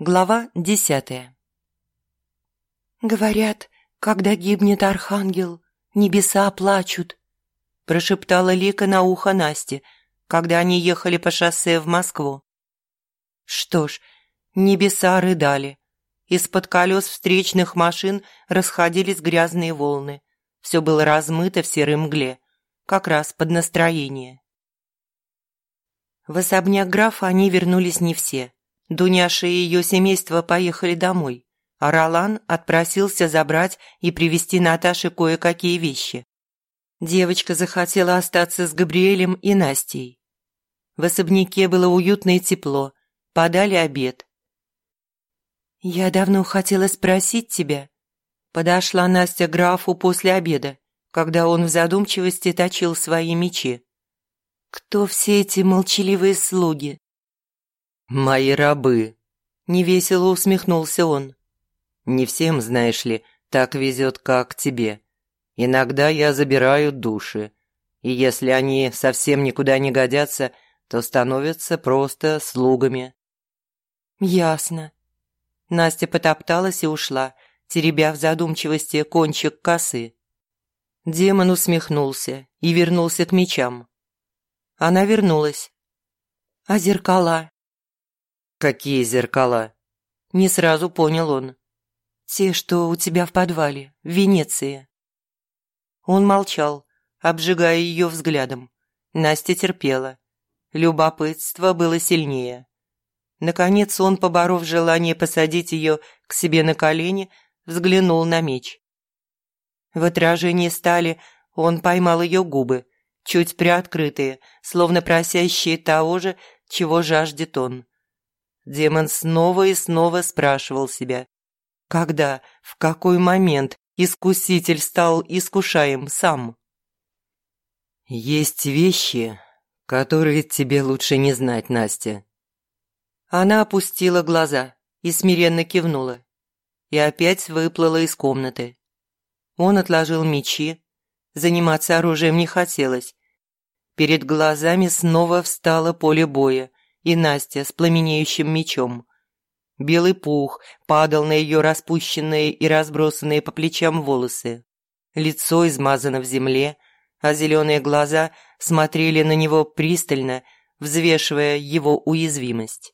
Глава десятая «Говорят, когда гибнет архангел, небеса плачут», прошептала Лика на ухо Насте, когда они ехали по шоссе в Москву. Что ж, небеса рыдали. Из-под колес встречных машин расходились грязные волны. Все было размыто в серой мгле, как раз под настроение. В особняк графа они вернулись не все. Дуняша и ее семейство поехали домой, а Ролан отпросился забрать и привезти Наташе кое-какие вещи. Девочка захотела остаться с Габриэлем и Настей. В особняке было уютно и тепло, подали обед. «Я давно хотела спросить тебя», – подошла Настя к графу после обеда, когда он в задумчивости точил свои мечи. «Кто все эти молчаливые слуги?» «Мои рабы», – невесело усмехнулся он. «Не всем, знаешь ли, так везет, как тебе. Иногда я забираю души, и если они совсем никуда не годятся, то становятся просто слугами». «Ясно». Настя потопталась и ушла, теребя в задумчивости кончик косы. Демон усмехнулся и вернулся к мечам. Она вернулась. «А зеркала?» «Какие зеркала?» Не сразу понял он. «Те, что у тебя в подвале, в Венеции». Он молчал, обжигая ее взглядом. Настя терпела. Любопытство было сильнее. Наконец он, поборов желание посадить ее к себе на колени, взглянул на меч. В отражении стали он поймал ее губы, чуть приоткрытые, словно просящие того же, чего жаждет он. Демон снова и снова спрашивал себя, когда, в какой момент искуситель стал искушаем сам. «Есть вещи, которые тебе лучше не знать, Настя». Она опустила глаза и смиренно кивнула. И опять выплыла из комнаты. Он отложил мечи. Заниматься оружием не хотелось. Перед глазами снова встало поле боя, и Настя с пламенеющим мечом. Белый пух падал на ее распущенные и разбросанные по плечам волосы. Лицо измазано в земле, а зеленые глаза смотрели на него пристально, взвешивая его уязвимость.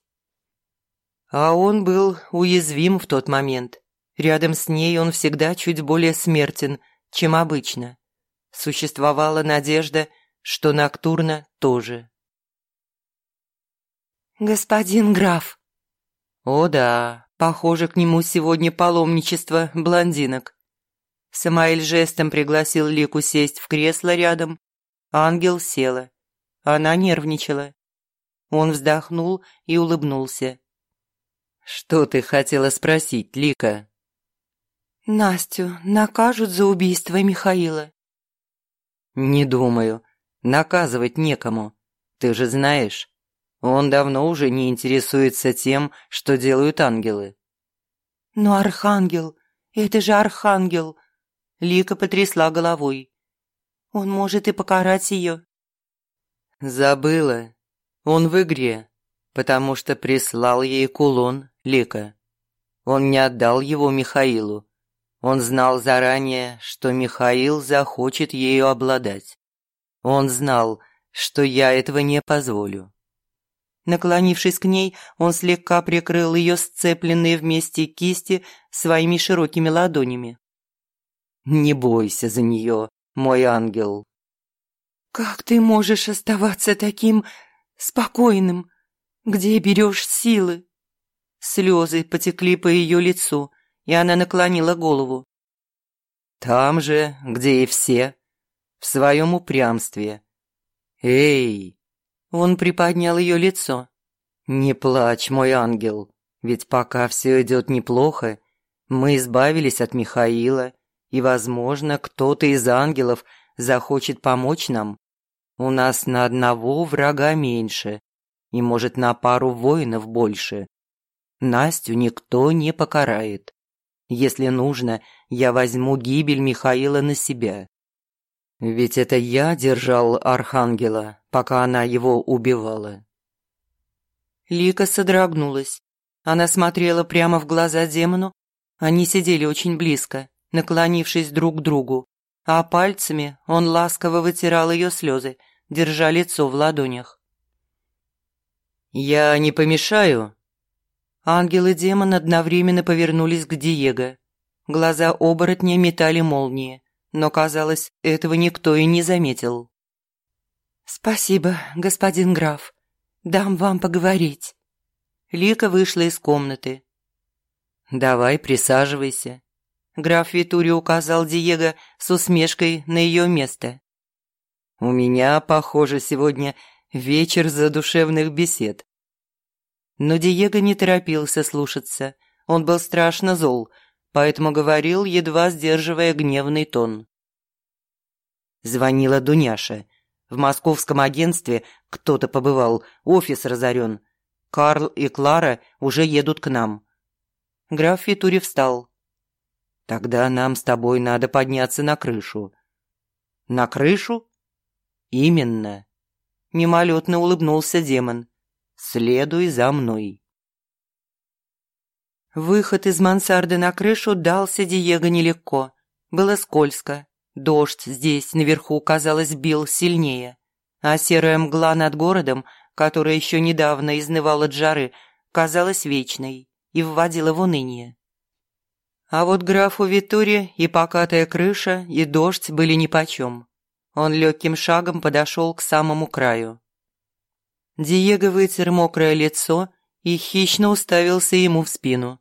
А он был уязвим в тот момент. Рядом с ней он всегда чуть более смертен, чем обычно. Существовала надежда, что Ноктурна тоже. «Господин граф!» «О да, похоже, к нему сегодня паломничество блондинок». Самаэль жестом пригласил Лику сесть в кресло рядом. Ангел села. Она нервничала. Он вздохнул и улыбнулся. «Что ты хотела спросить, Лика?» «Настю накажут за убийство Михаила?» «Не думаю. Наказывать некому. Ты же знаешь, он давно уже не интересуется тем, что делают ангелы. «Но архангел, это же архангел!» Лика потрясла головой. «Он может и покарать ее». «Забыла. Он в игре, потому что прислал ей кулон, Лика. Он не отдал его Михаилу. Он знал заранее, что Михаил захочет ею обладать. Он знал, что я этого не позволю. Наклонившись к ней, он слегка прикрыл ее сцепленные вместе кисти своими широкими ладонями. «Не бойся за нее, мой ангел». «Как ты можешь оставаться таким спокойным? Где берешь силы?» Слезы потекли по ее лицу, и она наклонила голову. «Там же, где и все, в своем упрямстве. Эй, он приподнял ее лицо. «Не плачь, мой ангел, ведь пока все идет неплохо, мы избавились от Михаила, и, возможно, кто-то из ангелов захочет помочь нам. У нас на одного врага меньше, и, может, на пару воинов больше. Настю никто не покарает. Если нужно, я возьму гибель Михаила на себя. Ведь это я держал Архангела, пока она его убивала. Лика содрогнулась. Она смотрела прямо в глаза демону. Они сидели очень близко, наклонившись друг к другу, а пальцами он ласково вытирал ее слезы, держа лицо в ладонях. «Я не помешаю?» Ангел и демон одновременно повернулись к Диего. Глаза оборотня метали молнии, но, казалось, этого никто и не заметил. «Спасибо, господин граф. Дам вам поговорить». Лика вышла из комнаты. «Давай, присаживайся». Граф Витури указал Диего с усмешкой на ее место. «У меня, похоже, сегодня вечер задушевных бесед». Но Диего не торопился слушаться. Он был страшно зол, поэтому говорил, едва сдерживая гневный тон. Звонила Дуняша. В московском агентстве кто-то побывал, офис разорен. Карл и Клара уже едут к нам. Граф Фитури встал. «Тогда нам с тобой надо подняться на крышу». «На крышу?» «Именно». Мимолетно улыбнулся демон. «Следуй за мной». Выход из мансарды на крышу дался Диего нелегко. Было скользко. Дождь здесь, наверху, казалось, бил сильнее. А серая мгла над городом, которая еще недавно изнывала от жары, казалась вечной и вводила в уныние. А вот графу Витуре и покатая крыша, и дождь были нипочем. Он легким шагом подошел к самому краю. Диего вытер мокрое лицо и хищно уставился ему в спину.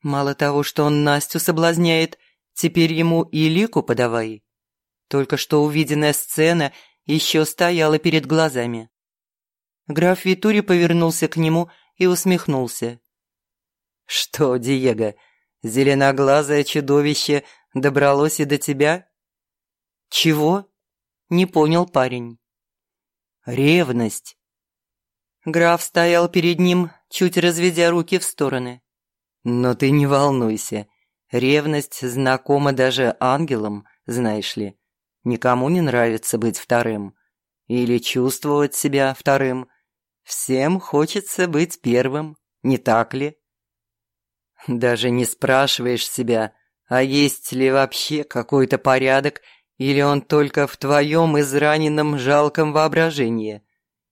Мало того, что он Настю соблазняет, теперь ему и лику подавай. Только что увиденная сцена еще стояла перед глазами. Граф Витури повернулся к нему и усмехнулся. «Что, Диего, зеленоглазое чудовище добралось и до тебя?» «Чего?» – не понял парень. «Ревность». Граф стоял перед ним, чуть разведя руки в стороны. Но ты не волнуйся. Ревность знакома даже ангелам, знаешь ли. Никому не нравится быть вторым. Или чувствовать себя вторым. Всем хочется быть первым, не так ли? Даже не спрашиваешь себя, а есть ли вообще какой-то порядок, или он только в твоем израненном жалком воображении?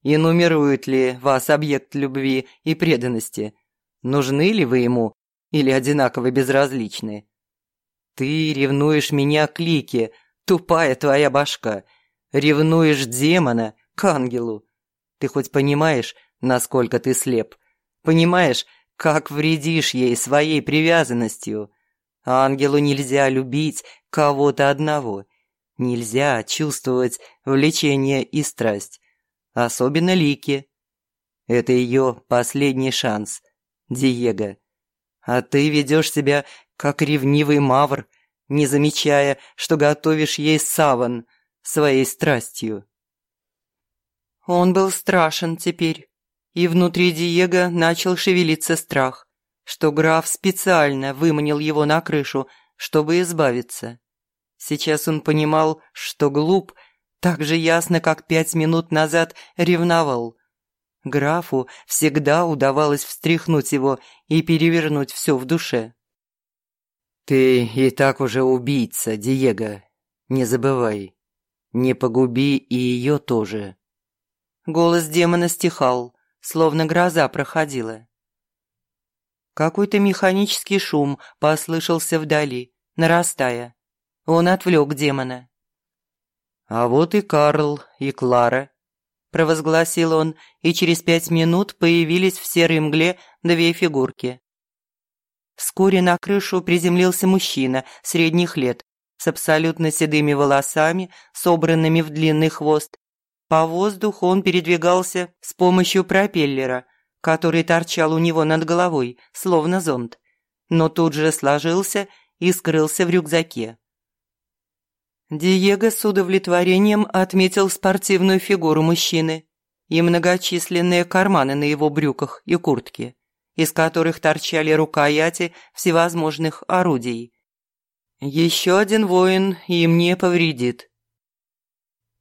И нумерует ли вас объект любви и преданности? Нужны ли вы ему или одинаково безразличны. Ты ревнуешь меня к Лике, тупая твоя башка. Ревнуешь демона к ангелу. Ты хоть понимаешь, насколько ты слеп? Понимаешь, как вредишь ей своей привязанностью? Ангелу нельзя любить кого-то одного. Нельзя чувствовать влечение и страсть. Особенно Лике. Это ее последний шанс. Диего. А ты ведешь себя, как ревнивый мавр, не замечая, что готовишь ей саван своей страстью. Он был страшен теперь, и внутри Диего начал шевелиться страх, что граф специально выманил его на крышу, чтобы избавиться. Сейчас он понимал, что глуп, так же ясно, как пять минут назад ревновал. Графу всегда удавалось встряхнуть его и перевернуть все в душе. «Ты и так уже убийца, Диего. Не забывай. Не погуби и ее тоже». Голос демона стихал, словно гроза проходила. Какой-то механический шум послышался вдали, нарастая. Он отвлек демона. «А вот и Карл, и Клара», – провозгласил он, и через пять минут появились в серой мгле две фигурки. Вскоре на крышу приземлился мужчина средних лет, с абсолютно седыми волосами, собранными в длинный хвост. По воздуху он передвигался с помощью пропеллера, который торчал у него над головой, словно зонт, но тут же сложился и скрылся в рюкзаке. Диего с удовлетворением отметил спортивную фигуру мужчины и многочисленные карманы на его брюках и куртке, из которых торчали рукояти всевозможных орудий. Еще один воин им не повредит.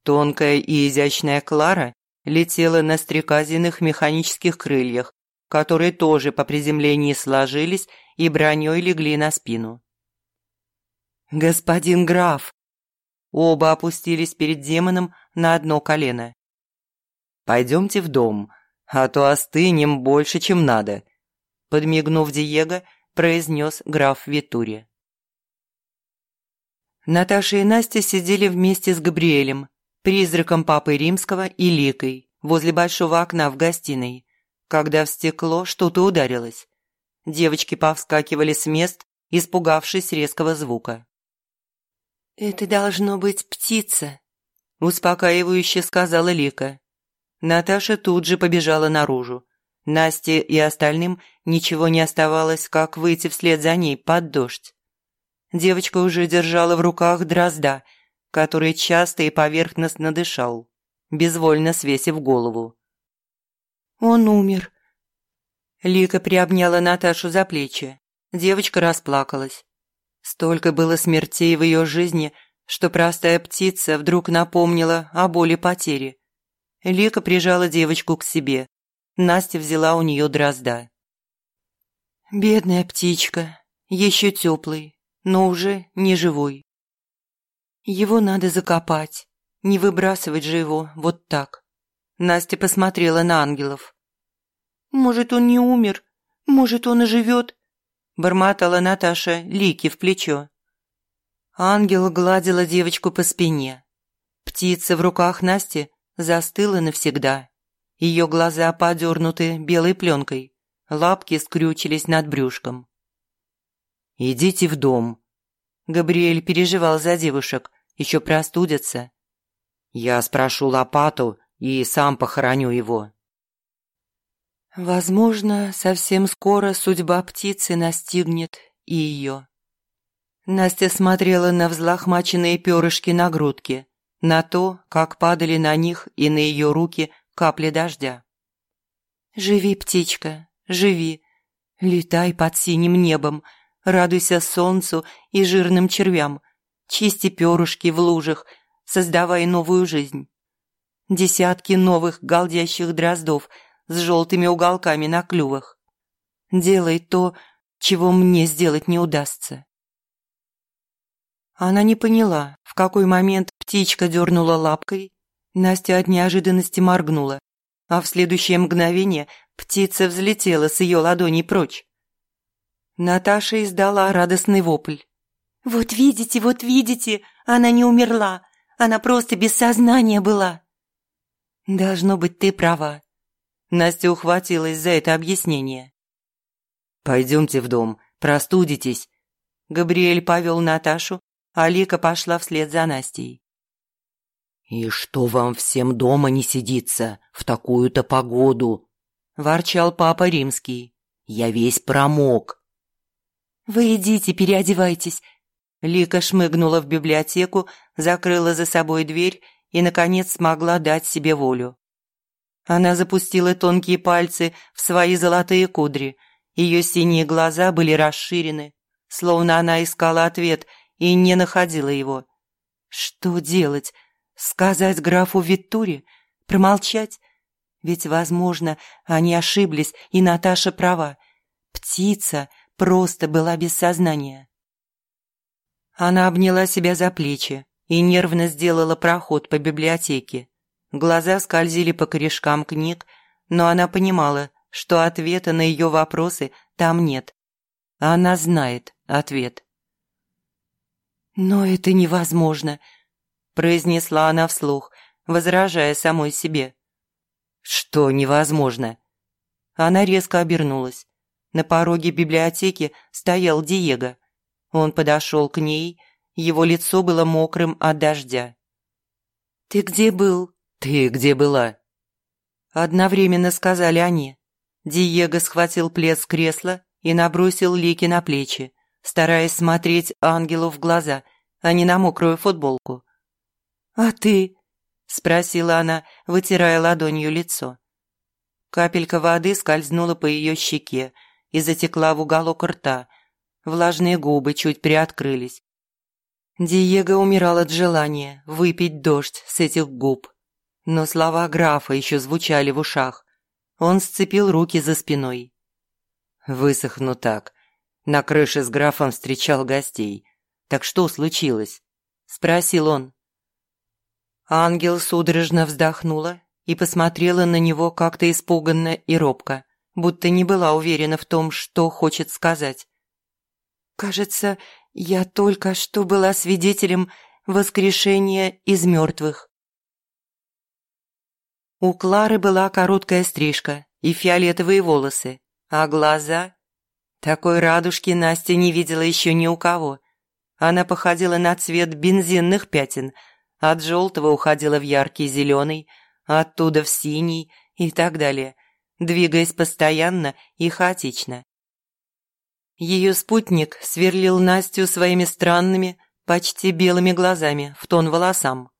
Тонкая и изящная Клара летела на стрекозиных механических крыльях, которые тоже по приземлении сложились и броней легли на спину. «Господин граф!» Оба опустились перед демоном на одно колено. «Пойдемте в дом, а то остынем больше, чем надо», подмигнув Диего, произнес граф Витури. Наташа и Настя сидели вместе с Габриэлем, призраком папы римского и Ликой, возле большого окна в гостиной, когда в стекло что-то ударилось. Девочки повскакивали с мест, испугавшись резкого звука. «Это должно быть птица», – успокаивающе сказала Лика. Наташа тут же побежала наружу. Насте и остальным ничего не оставалось, как выйти вслед за ней под дождь. Девочка уже держала в руках дрозда, который часто и поверхностно дышал, безвольно свесив голову. «Он умер». Лика приобняла Наташу за плечи. Девочка расплакалась. Столько было смертей в ее жизни, что простая птица вдруг напомнила о боли потери. Лика прижала девочку к себе, Настя взяла у нее дрозда. «Бедная птичка, еще теплый, но уже не живой. Его надо закопать, не выбрасывать же его вот так». Настя посмотрела на ангелов. «Может, он не умер, может, он оживет», бормотала Наташа Лики в плечо. Ангел гладила девочку по спине. Птица в руках Насти застыла навсегда. Ее глаза подернуты белой пленкой, лапки скрючились над брюшком. «Идите в дом». Габриэль переживал за девушек, еще простудятся. «Я спрошу лопату и сам похороню его». Возможно, совсем скоро судьба птицы настигнет и ее. Настя смотрела на взлохмаченные перышки на грудке, на то, как падали на них и на ее руки капли дождя. «Живи, птичка, живи, летай под синим небом, радуйся солнцу и жирным червям, чисти перышки в лужах, создавай новую жизнь. Десятки новых галдящих дроздов с желтыми уголками на клювах. Делай то, чего мне сделать не удастся». Она не поняла, в какой момент птичка дернула лапкой, Настя от неожиданности моргнула, а в следующее мгновение птица взлетела с ее ладони прочь. Наташа издала радостный вопль. «Вот видите, вот видите, она не умерла, она просто без сознания была». «Должно быть, ты права». Настя ухватилась за это объяснение. «Пойдемте в дом, простудитесь». Габриэль повел Наташу, а Лика пошла вслед за Настей. «И что вам всем дома не сидится в такую-то погоду?» – ворчал папа римский. «Я весь промок». «Вы идите, переодевайтесь». Лика шмыгнула в библиотеку, закрыла за собой дверь и, наконец, смогла дать себе волю. Она запустила тонкие пальцы в свои золотые кудри. Ее синие глаза были расширены, словно она искала ответ и не находила его. Что делать? Сказать графу Виттуре? Промолчать? Ведь, возможно, они ошиблись, и Наташа права. Птица просто была без сознания. Она обняла себя за плечи и нервно сделала проход по библиотеке. Глаза скользили по корешкам книг, но она понимала, что ответа на ее вопросы там нет. Она знает ответ. «Но это невозможно», произнесла она вслух, возражая самой себе. «Что невозможно?» Она резко обернулась. На пороге библиотеки стоял Диего. Он подошел к ней, его лицо было мокрым от дождя. «Ты где был?» «Ты где была?» Одновременно сказали они. Диего схватил плед с кресла и набросил Лики на плечи, стараясь смотреть ангелу в глаза, а не на мокрую футболку. «А ты?» – спросила она, вытирая ладонью лицо. Капелька воды скользнула по ее щеке, и затекла в уголок рта. Влажные губы чуть приоткрылись. Диего умирал от желания выпить дождь с этих губ. Но слова графа еще звучали в ушах. Он сцепил руки за спиной. «Высохну так. На крыше с графом встречал гостей. Так что случилось?» – спросил он. Ангел судорожно вздохнула и посмотрела на него как-то испуганно и робко, будто не была уверена в том, что хочет сказать. «Кажется, я только что была свидетелем воскрешения из мертвых». У Клары была короткая стрижка и фиолетовые волосы, а глаза... Такой радужки Настя не видела еще ни у кого. Она походила на цвет бензинных пятен, от желтого уходила в яркий зеленый, оттуда в синий и так далее, двигаясь постоянно и хаотично. Ее спутник сверлил Настю своими странными, почти белыми глазами в тон волосам.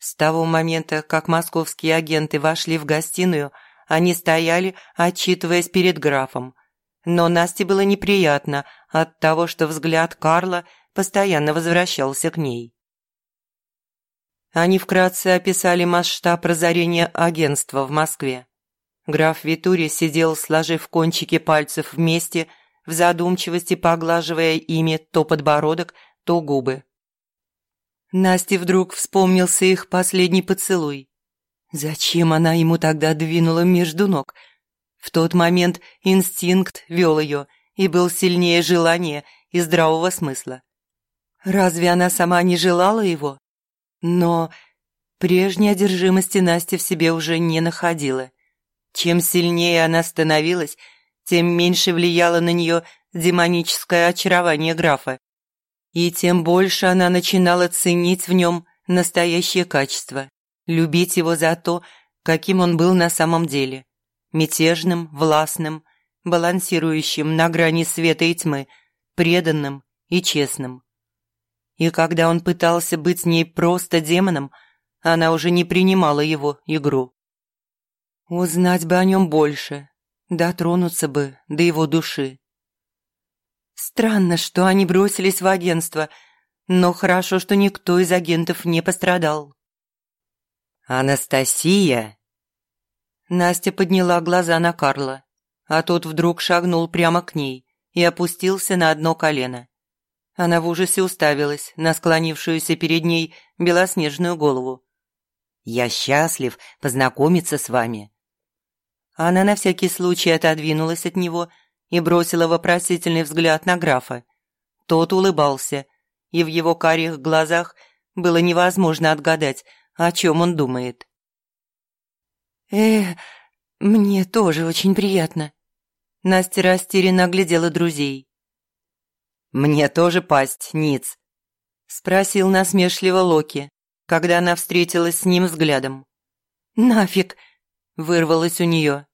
С того момента, как московские агенты вошли в гостиную, они стояли, отчитываясь перед графом. Но Насте было неприятно от того, что взгляд Карла постоянно возвращался к ней. Они вкратце описали масштаб разорения агентства в Москве. Граф Витури сидел, сложив кончики пальцев вместе – в задумчивости поглаживая ими то подбородок, то губы. Насте вдруг вспомнился их последний поцелуй. Зачем она ему тогда двинула между ног? В тот момент инстинкт вел ее и был сильнее желания и здравого смысла. Разве она сама не желала его? Но прежней одержимости Настя в себе уже не находила. Чем сильнее она становилась, тем меньше влияло на нее демоническое очарование графа. И тем больше она начинала ценить в нем настоящее качество, любить его за то, каким он был на самом деле. Мятежным, властным, балансирующим на грани света и тьмы, преданным и честным. И когда он пытался быть с ней просто демоном, она уже не принимала его игру. Узнать бы о нем больше, Дотронуться бы до его души. Странно, что они бросились в агентство, но хорошо, что никто из агентов не пострадал. «Анастасия!» Настя подняла глаза на Карла, а тот вдруг шагнул прямо к ней и опустился на одно колено. Она в ужасе уставилась на склонившуюся перед ней белоснежную голову. «Я счастлив познакомиться с вами. Она на всякий случай отодвинулась от него и бросила вопросительный взгляд на графа. Тот улыбался, и в его карих глазах было невозможно отгадать, о чем он думает. «Э, мне тоже очень приятно». Настя растерянно оглядела друзей. «Мне тоже пасть, Ниц», – спросил насмешливо Локи, когда она встретилась с ним взглядом. «Нафиг!» – вырвалось у нее.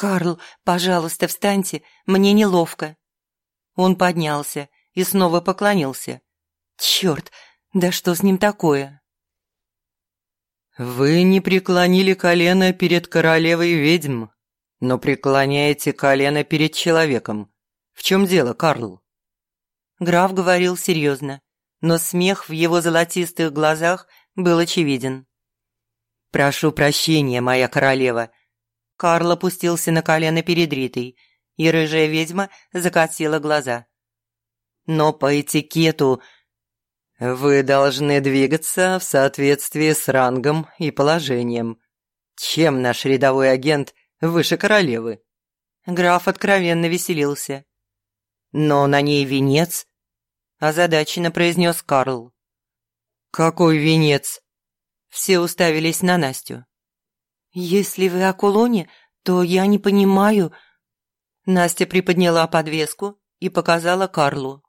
«Карл, пожалуйста, встаньте, мне неловко». Он поднялся и снова поклонился. «Черт, да что с ним такое?» «Вы не преклонили колено перед королевой ведьм, но преклоняете колено перед человеком. В чем дело, Карл?» Граф говорил серьезно, но смех в его золотистых глазах был очевиден. «Прошу прощения, моя королева, Карл опустился на колено перед Ритой, и рыжая ведьма закатила глаза. «Но по этикету вы должны двигаться в соответствии с рангом и положением. Чем наш рядовой агент выше королевы?» Граф откровенно веселился. «Но на ней венец», – озадаченно произнес Карл. «Какой венец?» Все уставились на Настю. «Если вы о кулоне, то я не понимаю...» Настя приподняла подвеску и показала Карлу.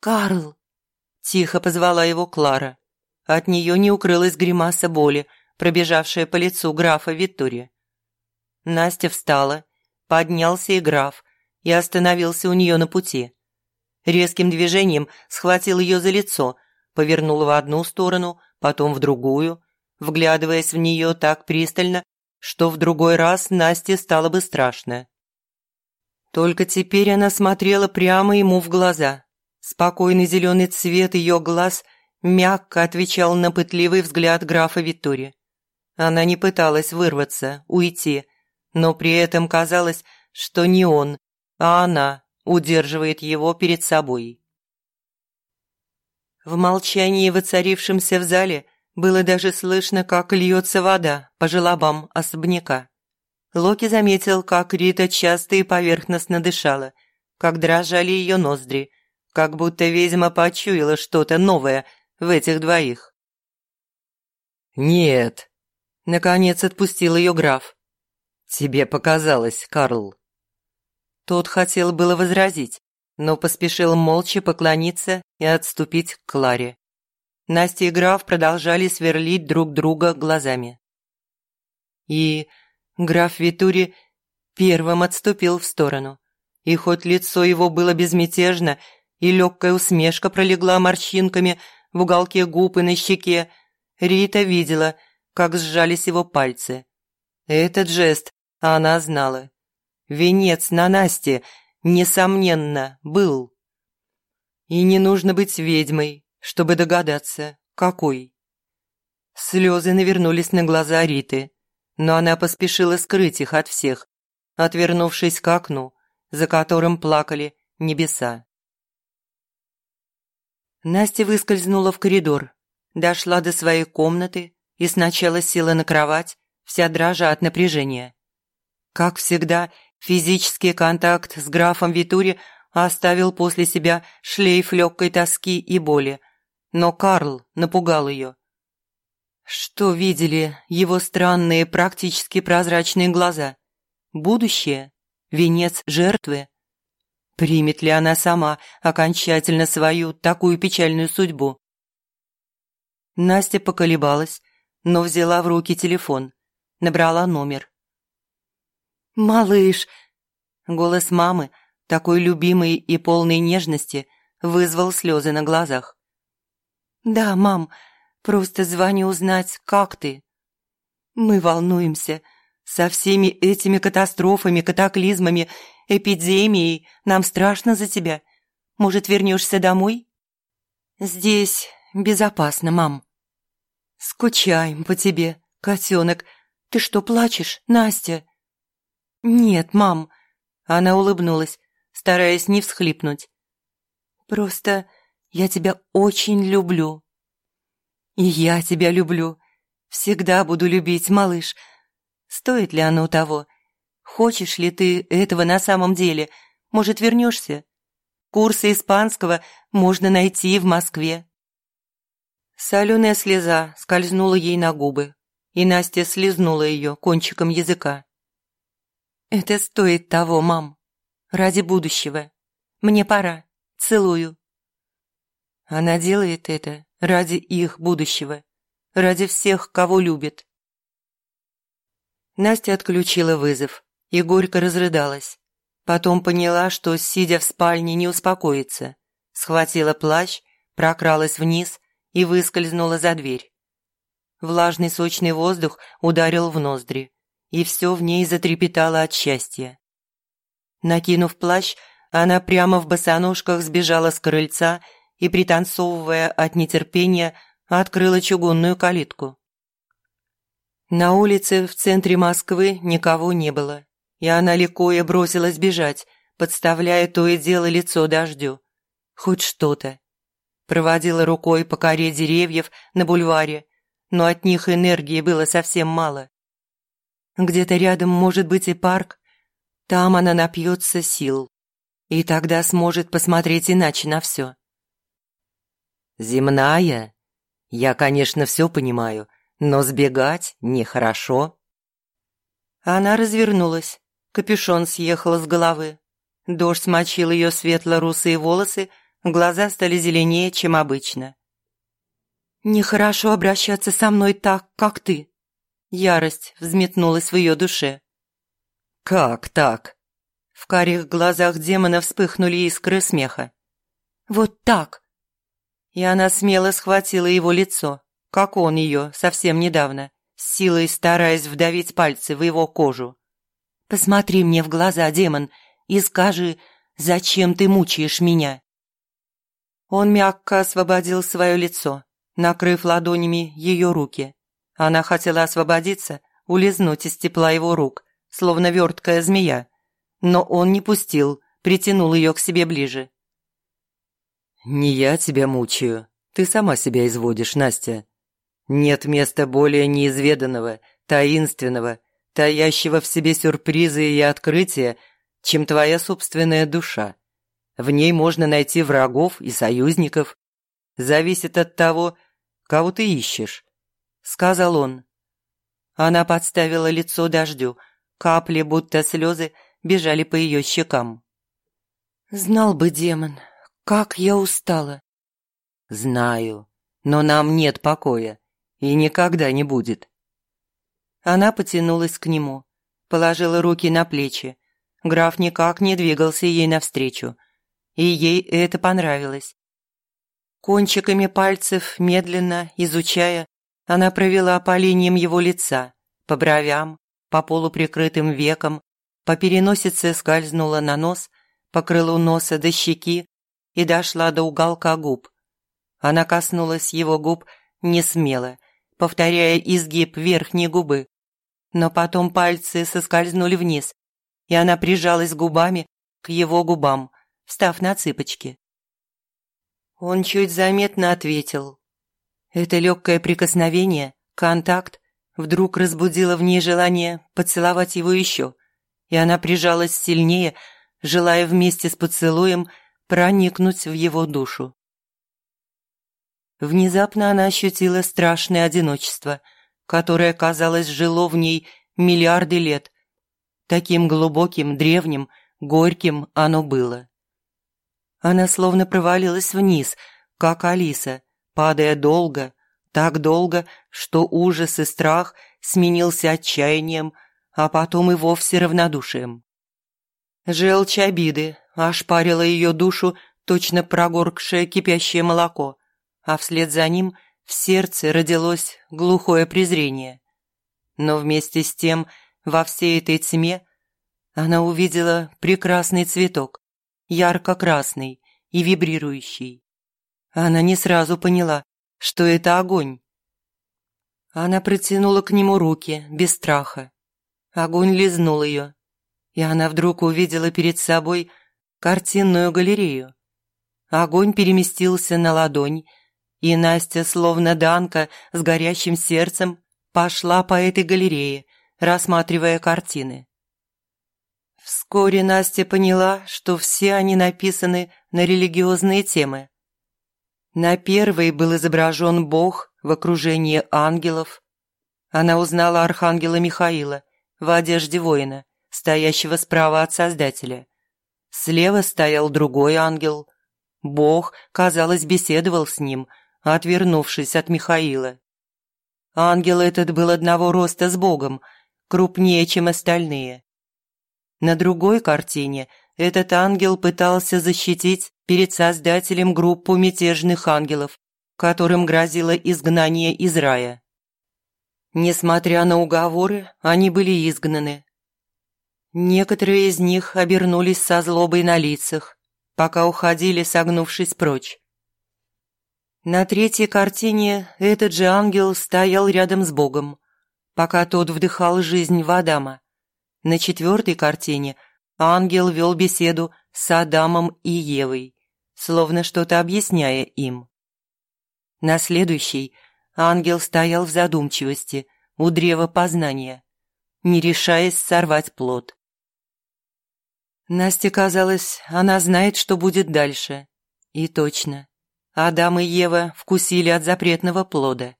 «Карл!» – тихо позвала его Клара. От нее не укрылась гримаса боли, пробежавшая по лицу графа Виттори. Настя встала, поднялся и граф, и остановился у нее на пути. Резким движением схватил ее за лицо, повернул в одну сторону, потом в другую, вглядываясь в нее так пристально, что в другой раз Насте стало бы страшно. Только теперь она смотрела прямо ему в глаза. Спокойный зеленый цвет ее глаз мягко отвечал на пытливый взгляд графа Виттори. Она не пыталась вырваться, уйти, но при этом казалось, что не он, а она удерживает его перед собой. В молчании, воцарившемся в зале, было даже слышно, как льется вода по желобам особняка. Локи заметил, как Рита часто и поверхностно дышала, как дрожали ее ноздри, как будто ведьма почуяла что-то новое в этих двоих. «Нет», — наконец отпустил ее граф. «Тебе показалось, Карл». Тот хотел было возразить, но поспешил молча поклониться и отступить к Кларе. Настя и граф продолжали сверлить друг друга глазами. И граф Витури первым отступил в сторону. И хоть лицо его было безмятежно, и легкая усмешка пролегла морщинками в уголке губ и на щеке, Рита видела, как сжались его пальцы. Этот жест она знала. Венец на Насте, несомненно, был. И не нужно быть ведьмой, чтобы догадаться, какой. Слезы навернулись на глаза Риты, но она поспешила скрыть их от всех, отвернувшись к окну, за которым плакали небеса. Настя выскользнула в коридор, дошла до своей комнаты и сначала села на кровать, вся дрожа от напряжения. Как всегда, Физический контакт с графом Витури оставил после себя шлейф легкой тоски и боли, но Карл напугал ее. Что видели его странные, практически прозрачные глаза? Будущее? Венец жертвы? Примет ли она сама окончательно свою такую печальную судьбу? Настя поколебалась, но взяла в руки телефон, набрала номер. «Малыш!» Голос мамы, такой любимый и полный нежности, вызвал слезы на глазах. «Да, мам, просто звоню узнать, как ты?» «Мы волнуемся. Со всеми этими катастрофами, катаклизмами, эпидемией нам страшно за тебя. Может, вернешься домой?» «Здесь безопасно, мам». «Скучаем по тебе, котенок. Ты что, плачешь, Настя?» «Нет, мам!» Она улыбнулась, стараясь не всхлипнуть. «Просто я тебя очень люблю». «И я тебя люблю. Всегда буду любить, малыш. Стоит ли оно того? Хочешь ли ты этого на самом деле? Может, вернешься? Курсы испанского можно найти в Москве». Соленая слеза скользнула ей на губы, и Настя слезнула ее кончиком языка. «Это стоит того, мам. Ради будущего. Мне пора. Целую». Она делает это ради их будущего. Ради всех, кого любит. Настя отключила вызов и горько разрыдалась. Потом поняла, что, сидя в спальне, не успокоится. Схватила плащ, прокралась вниз и выскользнула за дверь. Влажный сочный воздух ударил в ноздри и все в ней затрепетало от счастья. Накинув плащ, она прямо в босоножках сбежала с крыльца и, пританцовывая от нетерпения, открыла чугунную калитку. На улице в центре Москвы никого не было, и она легкое бросилась бежать, подставляя то и дело лицо дождю. Хоть что-то. Проводила рукой по коре деревьев на бульваре, но от них энергии было совсем мало. Где-то рядом может быть и парк. Там она напьется сил. И тогда сможет посмотреть иначе на все. «Земная? Я, конечно, все понимаю, но сбегать нехорошо». Она развернулась. Капюшон съехал с головы. Дождь смочил ее светло-русые волосы, глаза стали зеленее, чем обычно. «Нехорошо обращаться со мной так, как ты», Ярость взметнулась в ее душе. «Как так?» В карих глазах демона вспыхнули искры смеха. «Вот так!» И она смело схватила его лицо, как он ее совсем недавно, с силой стараясь вдавить пальцы в его кожу. «Посмотри мне в глаза, демон, и скажи, зачем ты мучаешь меня?» Он мягко освободил свое лицо, накрыв ладонями ее руки. Она хотела освободиться, улизнуть из тепла его рук, словно верткая змея. Но он не пустил, притянул ее к себе ближе. «Не я тебя мучаю, ты сама себя изводишь, Настя. Нет места более неизведанного, таинственного, таящего в себе сюрпризы и открытия, чем твоя собственная душа. В ней можно найти врагов и союзников. Зависит от того, кого ты ищешь», — сказал он. Она подставила лицо дождю, капли, будто слезы, бежали по ее щекам. «Знал бы демон, как я устала!» «Знаю, но нам нет покоя, и никогда не будет». Она потянулась к нему, положила руки на плечи. Граф никак не двигался ей навстречу, и ей это понравилось. Кончиками пальцев, медленно изучая, она провела по линиям его лица, по бровям, по полуприкрытым векам, по переносице скользнула на нос, по крылу носа до щеки и дошла до уголка губ. Она коснулась его губ не смело, повторяя изгиб верхней губы. Но потом пальцы соскользнули вниз, и она прижалась губами к его губам, встав на цыпочки. Он чуть заметно ответил. Это легкое прикосновение, контакт, вдруг разбудило в ней желание поцеловать его еще, и она прижалась сильнее, желая вместе с поцелуем проникнуть в его душу. Внезапно она ощутила страшное одиночество, которое, казалось, жило в ней миллиарды лет. Таким глубоким, древним, горьким оно было. Она словно провалилась вниз, как Алиса, падая долго, так долго, что ужас и страх сменился отчаянием, а потом и вовсе равнодушием. Желчь обиды ошпарила ее душу, точно прогоркшее кипящее молоко, а вслед за ним в сердце родилось глухое презрение. Но вместе с тем во всей этой тьме она увидела прекрасный цветок, ярко-красный и вибрирующий. Она не сразу поняла, что это огонь. Она протянула к нему руки, без страха. Огонь лизнул ее, и она вдруг увидела перед собой картинную галерею. Огонь переместился на ладонь, и Настя, словно Данка с горящим сердцем, пошла по этой галерее, рассматривая картины. Вскоре Настя поняла, что все они написаны на религиозные темы. На первой был изображен Бог в окружении ангелов. Она узнала архангела Михаила в одежде воина, стоящего справа от Создателя. Слева стоял другой ангел. Бог, казалось, беседовал с ним, отвернувшись от Михаила. Ангел этот был одного роста с Богом, крупнее, чем остальные. На другой картине этот ангел пытался защитить перед Создателем группу мятежных ангелов, которым грозило изгнание из рая. Несмотря на уговоры, они были изгнаны. Некоторые из них обернулись со злобой на лицах, пока уходили, согнувшись прочь. На третьей картине этот же ангел стоял рядом с Богом, пока тот вдыхал жизнь в Адама. На четвертой картине ангел вел беседу с Адамом и Евой, словно что-то объясняя им. На следующей ангел стоял в задумчивости у древа познания, не решаясь сорвать плод. Насте казалось, она знает, что будет дальше. И точно. Адам и Ева вкусили от запретного плода.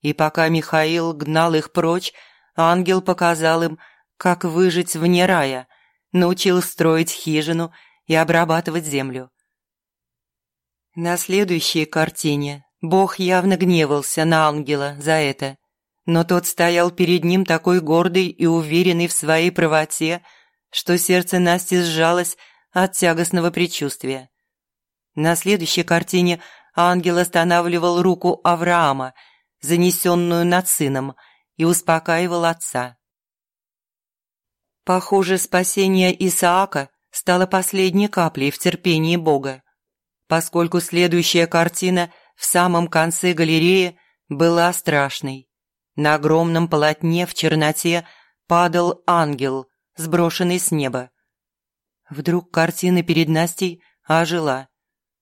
И пока Михаил гнал их прочь, ангел показал им, как выжить вне рая, научил строить хижину и обрабатывать землю. На следующей картине Бог явно гневался на ангела за это, но тот стоял перед ним такой гордый и уверенный в своей правоте, что сердце Насти сжалось от тягостного предчувствия. На следующей картине ангел останавливал руку Авраама, занесенную над сыном, и успокаивал отца. Похоже, спасение Исаака стала последней каплей в терпении Бога, поскольку следующая картина в самом конце галереи была страшной. На огромном полотне в черноте падал ангел, сброшенный с неба. Вдруг картина перед Настей ожила.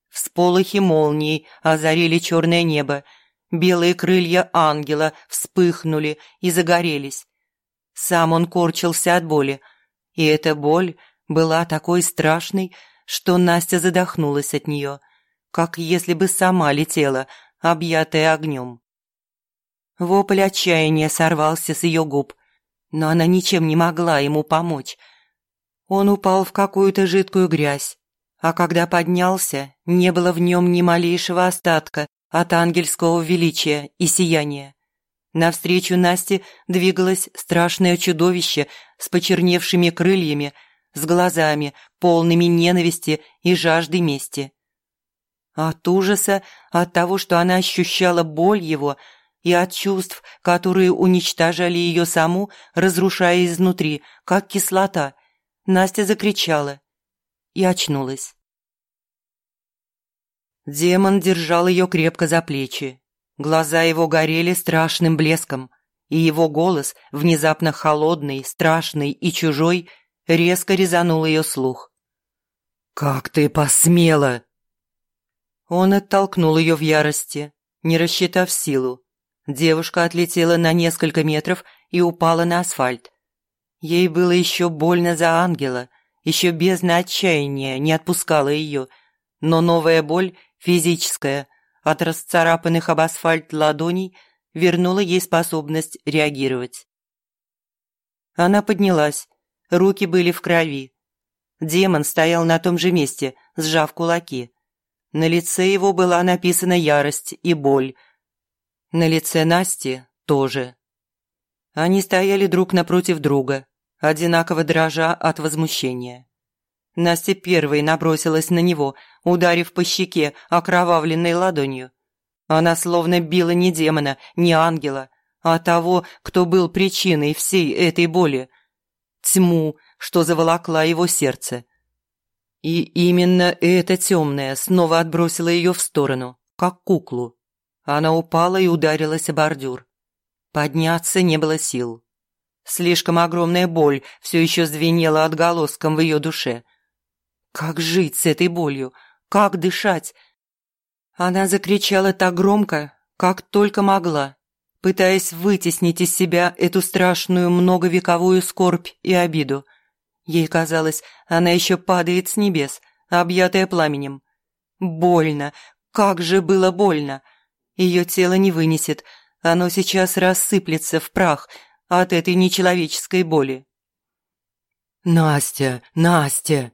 Всполохи молний озарили черное небо, белые крылья ангела вспыхнули и загорелись. Сам он корчился от боли, и эта боль была такой страшной, что Настя задохнулась от нее, как если бы сама летела, объятая огнем. Вопль отчаяния сорвался с ее губ, но она ничем не могла ему помочь. Он упал в какую-то жидкую грязь, а когда поднялся, не было в нем ни малейшего остатка от ангельского величия и сияния. Навстречу Насте двигалось страшное чудовище с почерневшими крыльями, с глазами, полными ненависти и жажды мести. От ужаса, от того, что она ощущала боль его, и от чувств, которые уничтожали ее саму, разрушая изнутри, как кислота, Настя закричала и очнулась. Демон держал ее крепко за плечи. Глаза его горели страшным блеском, и его голос, внезапно холодный, страшный и чужой, резко резанул ее слух. «Как ты посмела!» Он оттолкнул ее в ярости, не рассчитав силу. Девушка отлетела на несколько метров и упала на асфальт. Ей было еще больно за ангела, еще бездна отчаяния не отпускала ее, но новая боль физическая, от расцарапанных об асфальт ладоней, вернула ей способность реагировать. Она поднялась, руки были в крови. Демон стоял на том же месте, сжав кулаки. На лице его была написана ярость и боль. На лице Насти тоже. Они стояли друг напротив друга, одинаково дрожа от возмущения. Настя первой набросилась на него, ударив по щеке окровавленной ладонью. Она словно била не демона, не ангела, а того, кто был причиной всей этой боли. Тьму, что заволокла его сердце. И именно это темное снова отбросило ее в сторону, как куклу. Она упала и ударилась о бордюр. Подняться не было сил. Слишком огромная боль все еще звенела отголоском в ее душе – как жить с этой болью? Как дышать? Она закричала так громко, как только могла, пытаясь вытеснить из себя эту страшную многовековую скорбь и обиду. Ей казалось, она еще падает с небес, объятая пламенем. Больно, как же было больно! Ее тело не вынесет, оно сейчас рассыплется в прах от этой нечеловеческой боли. «Настя, Настя!»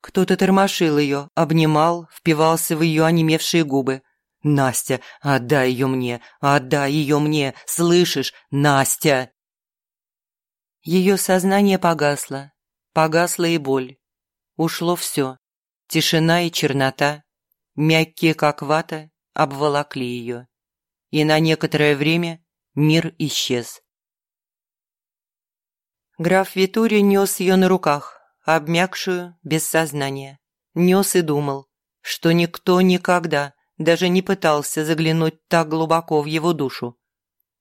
Кто-то тормошил ее, обнимал, впивался в ее онемевшие губы. «Настя, отдай ее мне, отдай ее мне, слышишь, Настя!» Ее сознание погасло, погасла и боль. Ушло все. Тишина и чернота, мягкие, как вата, обволокли ее. И на некоторое время мир исчез. Граф Витури нес ее на руках, обмякшую, без сознания. Нес и думал, что никто никогда даже не пытался заглянуть так глубоко в его душу.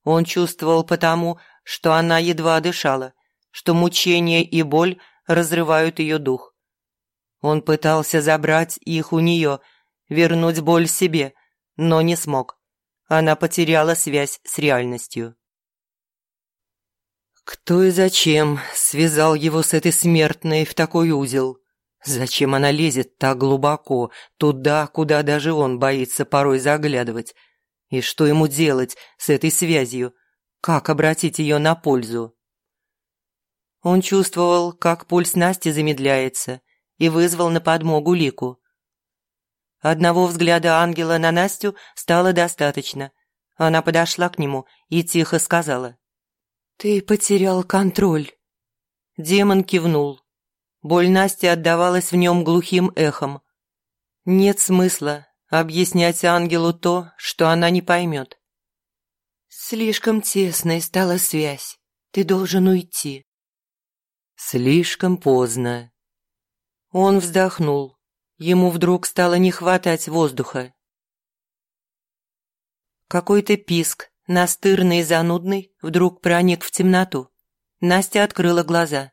Он чувствовал потому, что она едва дышала, что мучение и боль разрывают ее дух. Он пытался забрать их у нее, вернуть боль себе, но не смог. Она потеряла связь с реальностью. Кто и зачем связал его с этой смертной в такой узел? Зачем она лезет так глубоко, туда, куда даже он боится порой заглядывать? И что ему делать с этой связью? Как обратить ее на пользу? Он чувствовал, как пульс Насти замедляется, и вызвал на подмогу Лику. Одного взгляда ангела на Настю стало достаточно. Она подошла к нему и тихо сказала. «Ты потерял контроль». Демон кивнул. Боль Насти отдавалась в нем глухим эхом. Нет смысла объяснять ангелу то, что она не поймет. «Слишком тесной стала связь. Ты должен уйти». «Слишком поздно». Он вздохнул. Ему вдруг стало не хватать воздуха. Какой-то писк, настырный и занудный, вдруг проник в темноту. Настя открыла глаза.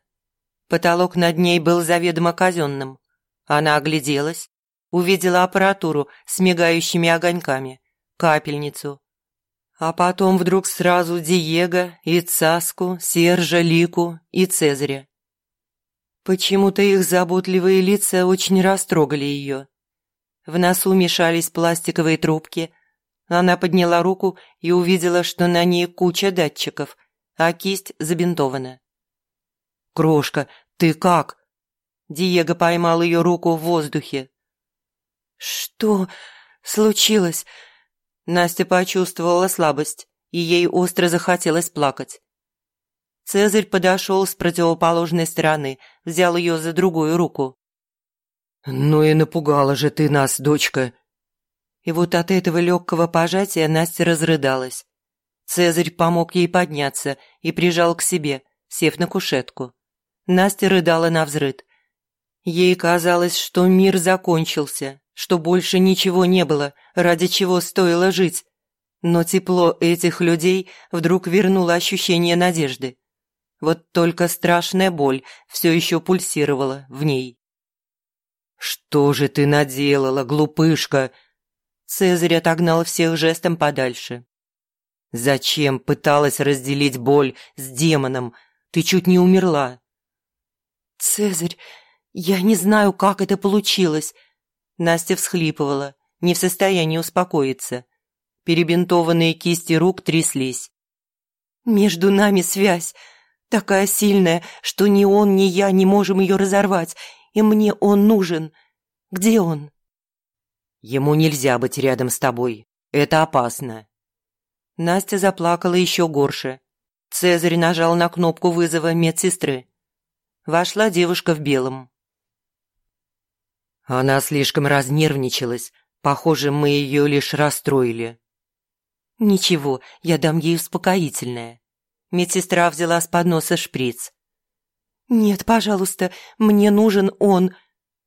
Потолок над ней был заведомо казенным. Она огляделась, увидела аппаратуру с мигающими огоньками, капельницу. А потом вдруг сразу Диего и Цаску, Сержа, Лику и Цезаря. Почему-то их заботливые лица очень растрогали ее. В носу мешались пластиковые трубки. Она подняла руку и увидела, что на ней куча датчиков, а кисть забинтована. «Крошка, ты как?» Диего поймал ее руку в воздухе. «Что случилось?» Настя почувствовала слабость, и ей остро захотелось плакать. Цезарь подошел с противоположной стороны, взял ее за другую руку. «Ну и напугала же ты нас, дочка!» И вот от этого легкого пожатия Настя разрыдалась. Цезарь помог ей подняться и прижал к себе, сев на кушетку. Настя рыдала на взрыд. Ей казалось, что мир закончился, что больше ничего не было, ради чего стоило жить. Но тепло этих людей вдруг вернуло ощущение надежды. Вот только страшная боль все еще пульсировала в ней. «Что же ты наделала, глупышка?» Цезарь отогнал всех жестом подальше. «Зачем пыталась разделить боль с демоном? Ты чуть не умерла». «Цезарь, я не знаю, как это получилось». Настя всхлипывала, не в состоянии успокоиться. Перебинтованные кисти рук тряслись. «Между нами связь. Такая сильная, что ни он, ни я не можем ее разорвать, и мне он нужен. Где он?» «Ему нельзя быть рядом с тобой. Это опасно». Настя заплакала еще горше. Цезарь нажал на кнопку вызова медсестры. Вошла девушка в белом. Она слишком разнервничалась. Похоже, мы ее лишь расстроили. «Ничего, я дам ей успокоительное». Медсестра взяла с подноса шприц. «Нет, пожалуйста, мне нужен он».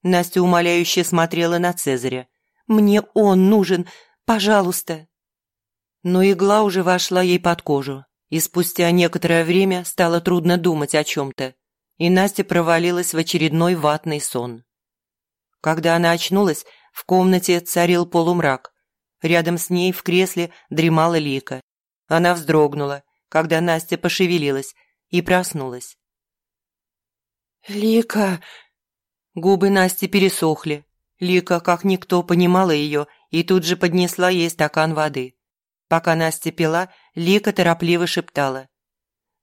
Настя умоляюще смотрела на Цезаря. «Мне он нужен, пожалуйста». Но игла уже вошла ей под кожу, и спустя некоторое время стало трудно думать о чем-то, и Настя провалилась в очередной ватный сон. Когда она очнулась, в комнате царил полумрак. Рядом с ней в кресле дремала Лика. Она вздрогнула, когда Настя пошевелилась и проснулась. «Лика!» Губы Насти пересохли. Лика, как никто, понимала ее и тут же поднесла ей стакан воды. Пока Настя пила, Лика торопливо шептала.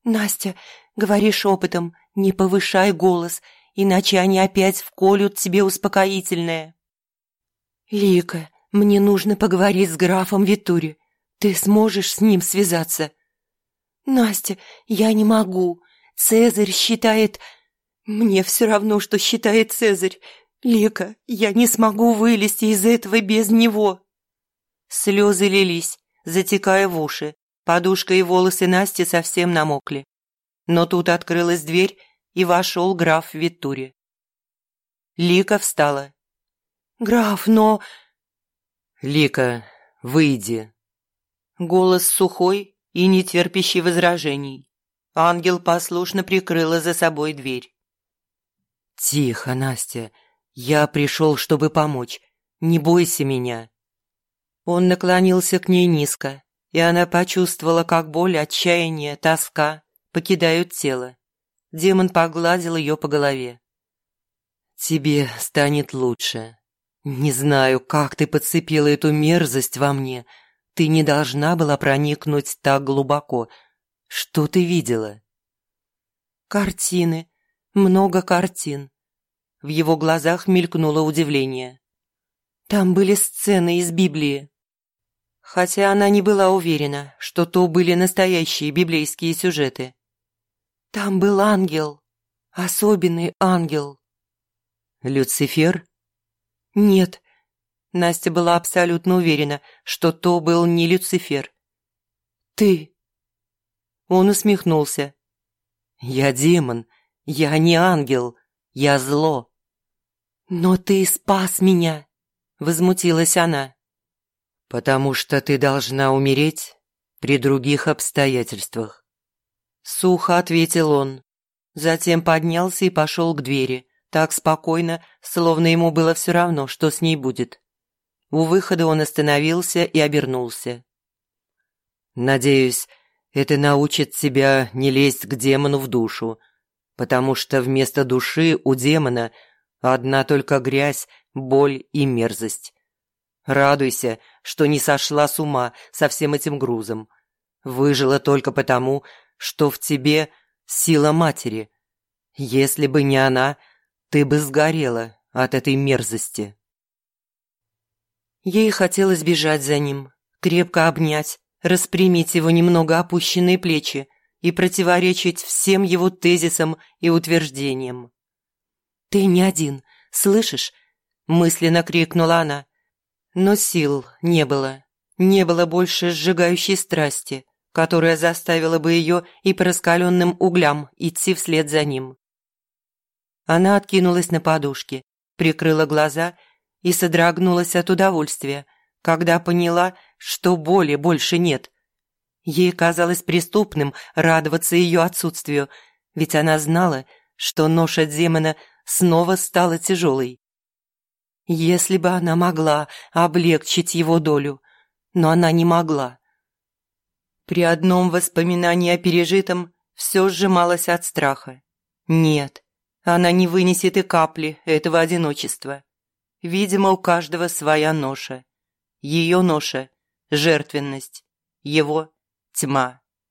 «Настя, говори шепотом, не повышай голос, иначе они опять вколют тебе успокоительное». «Лика, мне нужно поговорить с графом Витури. Ты сможешь с ним связаться?» «Настя, я не могу. Цезарь считает...» «Мне все равно, что считает Цезарь. Лика, я не смогу вылезти из этого без него». Слезы лились, затекая в уши. Подушка и волосы Насти совсем намокли. Но тут открылась дверь, и вошел граф Виттури. Лика встала. «Граф, но...» «Лика, выйди». Голос сухой, и не терпящий возражений. Ангел послушно прикрыла за собой дверь. «Тихо, Настя. Я пришел, чтобы помочь. Не бойся меня». Он наклонился к ней низко, и она почувствовала, как боль, отчаяние, тоска покидают тело. Демон погладил ее по голове. «Тебе станет лучше. Не знаю, как ты подцепила эту мерзость во мне, ты не должна была проникнуть так глубоко. Что ты видела?» «Картины. Много картин». В его глазах мелькнуло удивление. «Там были сцены из Библии». Хотя она не была уверена, что то были настоящие библейские сюжеты. «Там был ангел. Особенный ангел». «Люцифер?» «Нет, Настя была абсолютно уверена, что то был не Люцифер. «Ты!» Он усмехнулся. «Я демон, я не ангел, я зло». «Но ты спас меня!» – возмутилась она. «Потому что ты должна умереть при других обстоятельствах». Сухо ответил он. Затем поднялся и пошел к двери, так спокойно, словно ему было все равно, что с ней будет. У выхода он остановился и обернулся. «Надеюсь, это научит тебя не лезть к демону в душу, потому что вместо души у демона одна только грязь, боль и мерзость. Радуйся, что не сошла с ума со всем этим грузом. Выжила только потому, что в тебе сила матери. Если бы не она, ты бы сгорела от этой мерзости. Ей хотелось бежать за ним, крепко обнять, распрямить его немного опущенные плечи и противоречить всем его тезисам и утверждениям. «Ты не один, слышишь?» – мысленно крикнула она. Но сил не было, не было больше сжигающей страсти, которая заставила бы ее и по раскаленным углям идти вслед за ним. Она откинулась на подушке, прикрыла глаза и содрогнулась от удовольствия, когда поняла, что боли больше нет. Ей казалось преступным радоваться ее отсутствию, ведь она знала, что ноша демона снова стала тяжелой. Если бы она могла облегчить его долю, но она не могла. При одном воспоминании о пережитом все сжималось от страха. Нет, она не вынесет и капли этого одиночества. Видимо, у каждого своя ноша. Ее ноша – жертвенность, его – тьма.